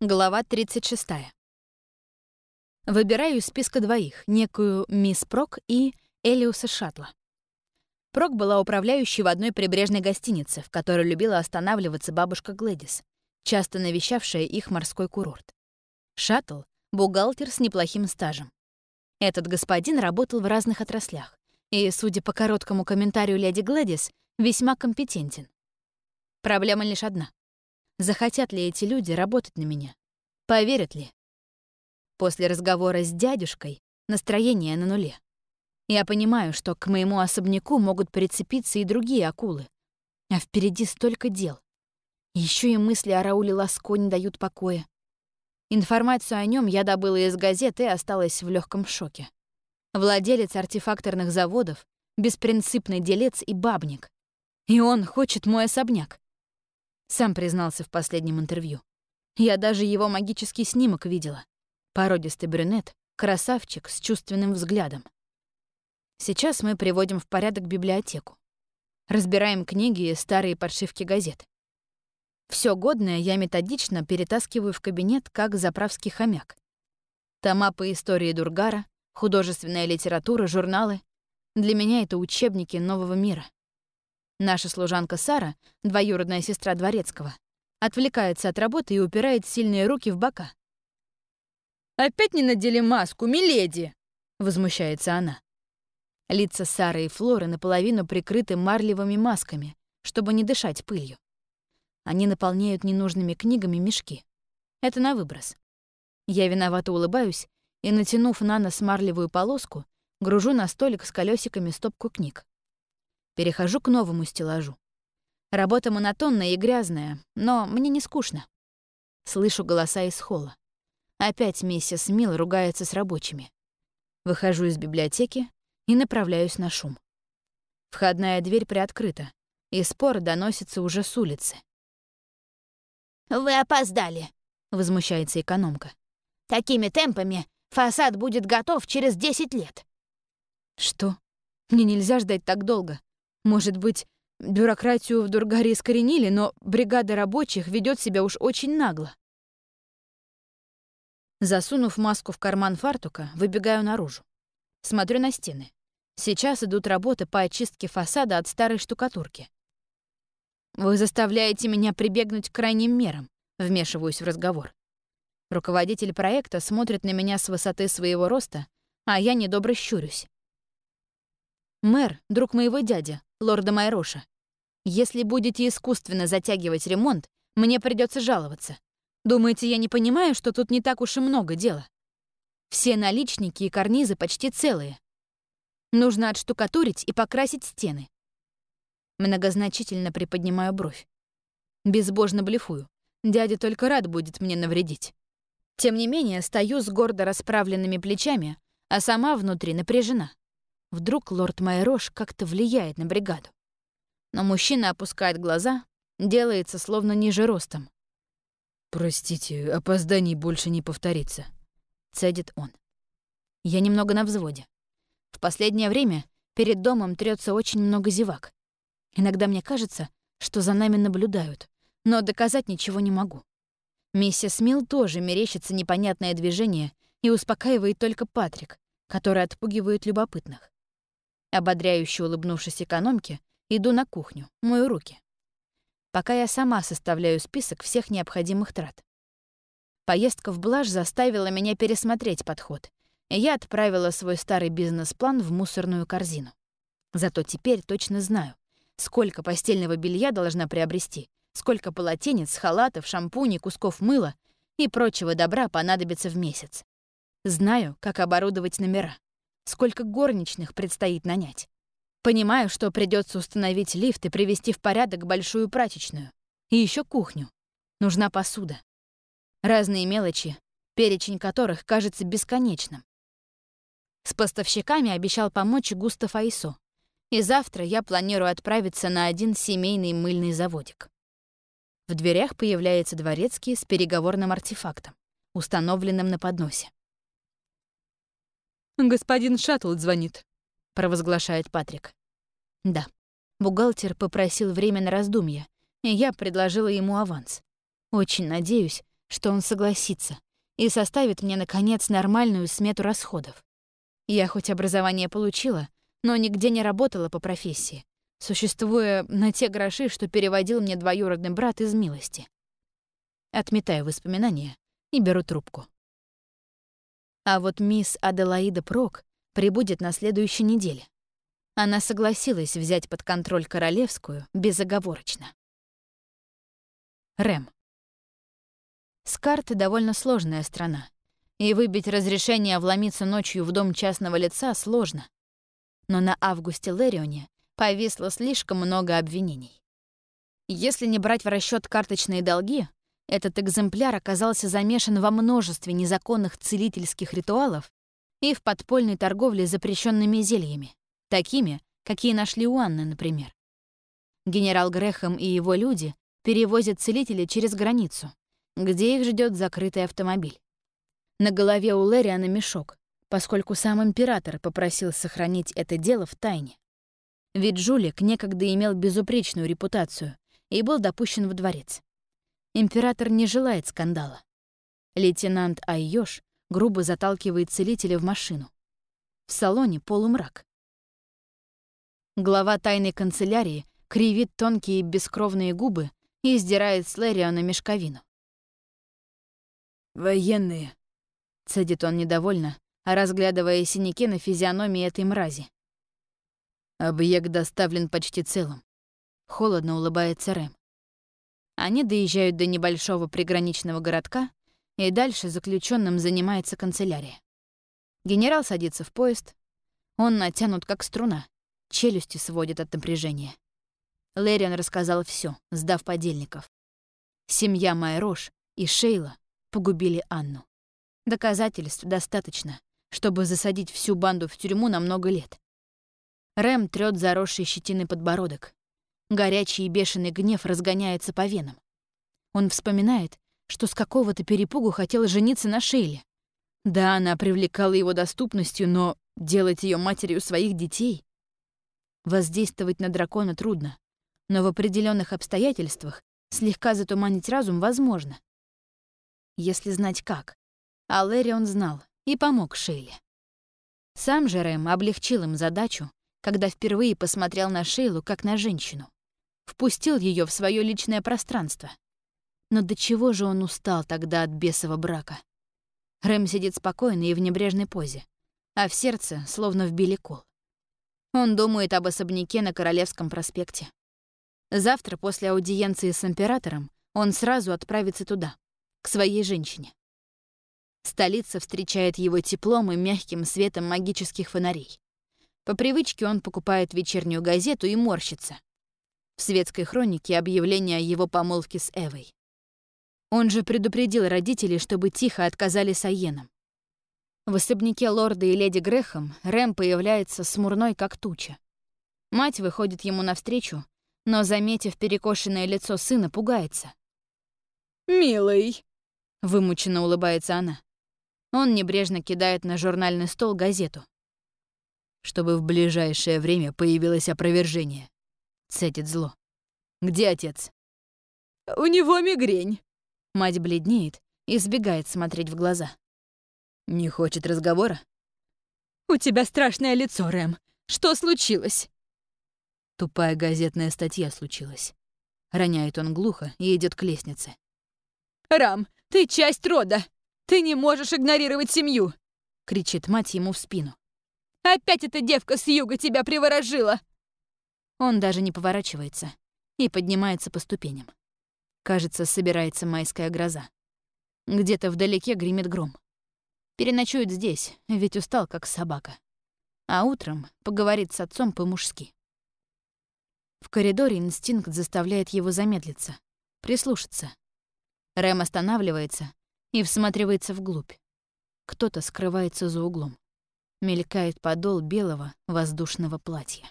Глава 36. Выбираю из списка двоих, некую мисс Прок и Элиуса Шатла. Прок была управляющей в одной прибрежной гостинице, в которой любила останавливаться бабушка Глэдис, часто навещавшая их морской курорт. Шаттл — бухгалтер с неплохим стажем. Этот господин работал в разных отраслях и, судя по короткому комментарию леди Глэдис, весьма компетентен. Проблема лишь одна. Захотят ли эти люди работать на меня? Поверят ли? После разговора с дядюшкой настроение на нуле. Я понимаю, что к моему особняку могут прицепиться и другие акулы. А впереди столько дел. Еще и мысли о Рауле Ласко не дают покоя. Информацию о нем я добыла из газеты и осталась в легком шоке. Владелец артефакторных заводов, беспринципный делец и бабник. И он хочет мой особняк. Сам признался в последнем интервью. Я даже его магический снимок видела. Породистый брюнет, красавчик с чувственным взглядом. Сейчас мы приводим в порядок библиотеку. Разбираем книги и старые подшивки газет. Все годное я методично перетаскиваю в кабинет, как заправский хомяк. Тома по истории Дургара, художественная литература, журналы. Для меня это учебники нового мира. Наша служанка Сара, двоюродная сестра Дворецкого, отвлекается от работы и упирает сильные руки в бока. «Опять не надели маску, миледи!» — возмущается она. Лица Сары и Флоры наполовину прикрыты марлевыми масками, чтобы не дышать пылью. Они наполняют ненужными книгами мешки. Это на выброс. Я виновато улыбаюсь и, натянув на нос марлевую полоску, гружу на столик с колесиками стопку книг. Перехожу к новому стеллажу. Работа монотонная и грязная, но мне не скучно. Слышу голоса из холла. Опять миссис Мил ругается с рабочими. Выхожу из библиотеки и направляюсь на шум. Входная дверь приоткрыта, и спор доносится уже с улицы. «Вы опоздали», — возмущается экономка. «Такими темпами фасад будет готов через 10 лет». «Что? Мне нельзя ждать так долго. Может быть, бюрократию в Дургаре искоренили, но бригада рабочих ведет себя уж очень нагло. Засунув маску в карман фартука, выбегаю наружу. Смотрю на стены. Сейчас идут работы по очистке фасада от старой штукатурки. «Вы заставляете меня прибегнуть к крайним мерам», — вмешиваюсь в разговор. Руководитель проекта смотрит на меня с высоты своего роста, а я недобро щурюсь. «Мэр — друг моего дяди, лорда Майроша. Если будете искусственно затягивать ремонт, мне придется жаловаться. Думаете, я не понимаю, что тут не так уж и много дела? Все наличники и карнизы почти целые. Нужно отштукатурить и покрасить стены. Многозначительно приподнимаю бровь. Безбожно блефую. Дядя только рад будет мне навредить. Тем не менее, стою с гордо расправленными плечами, а сама внутри напряжена. Вдруг лорд Майрош как-то влияет на бригаду. Но мужчина опускает глаза, делается словно ниже ростом. «Простите, опозданий больше не повторится», — цедит он. Я немного на взводе. В последнее время перед домом трется очень много зевак. Иногда мне кажется, что за нами наблюдают, но доказать ничего не могу. Миссис Милл тоже мерещится непонятное движение и успокаивает только Патрик, который отпугивает любопытных. Ободряюще улыбнувшись экономке, иду на кухню, мою руки. Пока я сама составляю список всех необходимых трат. Поездка в Блаж заставила меня пересмотреть подход, я отправила свой старый бизнес-план в мусорную корзину. Зато теперь точно знаю, сколько постельного белья должна приобрести, сколько полотенец, халатов, шампуней, кусков мыла и прочего добра понадобится в месяц. Знаю, как оборудовать номера сколько горничных предстоит нанять. Понимаю, что придется установить лифт и привести в порядок большую прачечную. И еще кухню. Нужна посуда. Разные мелочи, перечень которых кажется бесконечным. С поставщиками обещал помочь Густав Айсо. И завтра я планирую отправиться на один семейный мыльный заводик. В дверях появляется дворецкий с переговорным артефактом, установленным на подносе. «Господин Шаттл звонит», — провозглашает Патрик. «Да». Бухгалтер попросил время на раздумье, и я предложила ему аванс. Очень надеюсь, что он согласится и составит мне, наконец, нормальную смету расходов. Я хоть образование получила, но нигде не работала по профессии, существуя на те гроши, что переводил мне двоюродный брат из милости. Отметаю воспоминания и беру трубку. А вот мисс Аделаида Прок прибудет на следующей неделе. Она согласилась взять под контроль Королевскую безоговорочно. Рэм. Скарт — довольно сложная страна, и выбить разрешение вломиться ночью в дом частного лица сложно. Но на Августе Лерионе повисло слишком много обвинений. Если не брать в расчет карточные долги, этот экземпляр оказался замешан во множестве незаконных целительских ритуалов и в подпольной торговле запрещенными зельями, такими, какие нашли у Анны, например. Генерал Грэхэм и его люди перевозят целителей через границу, где их ждет закрытый автомобиль. На голове у Лэриана мешок, поскольку сам император попросил сохранить это дело в тайне. Ведь жулик некогда имел безупречную репутацию и был допущен в дворец. Император не желает скандала. Лейтенант Айош грубо заталкивает целителя в машину. В салоне полумрак. Глава тайной канцелярии кривит тонкие бескровные губы и сдирает с Лэриона мешковину. «Военные», — цедит он недовольно, разглядывая синяки на физиономии этой мрази. «Объект доставлен почти целым», — холодно улыбается Рэм. Они доезжают до небольшого приграничного городка, и дальше заключенным занимается канцелярия. Генерал садится в поезд. Он натянут как струна, челюсти сводит от напряжения. Лэриан рассказал все, сдав подельников. Семья Майрош и Шейла погубили Анну. Доказательств достаточно, чтобы засадить всю банду в тюрьму на много лет. Рэм трёт заросший щетиной подбородок. Горячий и бешеный гнев разгоняется по венам. Он вспоминает, что с какого-то перепугу хотел жениться на Шейле. Да, она привлекала его доступностью, но делать ее матерью своих детей... Воздействовать на дракона трудно но в определенных обстоятельствах слегка затуманить разум возможно. Если знать как. А Лэри он знал и помог Шейле. Сам же Рэм облегчил им задачу, когда впервые посмотрел на Шейлу как на женщину. Впустил ее в свое личное пространство. Но до чего же он устал тогда от бесового брака? Рэм сидит спокойно и в небрежной позе, а в сердце словно вбили кол. Он думает об особняке на Королевском проспекте. Завтра, после аудиенции с императором, он сразу отправится туда, к своей женщине. Столица встречает его теплом и мягким светом магических фонарей. По привычке он покупает вечернюю газету и морщится. В светской хронике объявление о его помолвке с Эвой. Он же предупредил родителей, чтобы тихо отказали Сайенам. В особняке лорда и леди Грехом Рэм появляется смурной, как туча. Мать выходит ему навстречу, но, заметив перекошенное лицо сына, пугается. «Милый!» — вымученно улыбается она. Он небрежно кидает на журнальный стол газету. «Чтобы в ближайшее время появилось опровержение», — цедит зло. «Где отец?» «У него мигрень». Мать бледнеет и сбегает смотреть в глаза. «Не хочет разговора?» «У тебя страшное лицо, Рэм. Что случилось?» Тупая газетная статья случилась. Роняет он глухо и идет к лестнице. «Рам, ты часть рода! Ты не можешь игнорировать семью!» — кричит мать ему в спину. «Опять эта девка с юга тебя приворожила!» Он даже не поворачивается и поднимается по ступеням. Кажется, собирается майская гроза. Где-то вдалеке гремит гром. Переночует здесь, ведь устал, как собака. А утром поговорит с отцом по-мужски. В коридоре инстинкт заставляет его замедлиться, прислушаться. Рэм останавливается и всматривается вглубь. Кто-то скрывается за углом. Мелькает подол белого воздушного платья.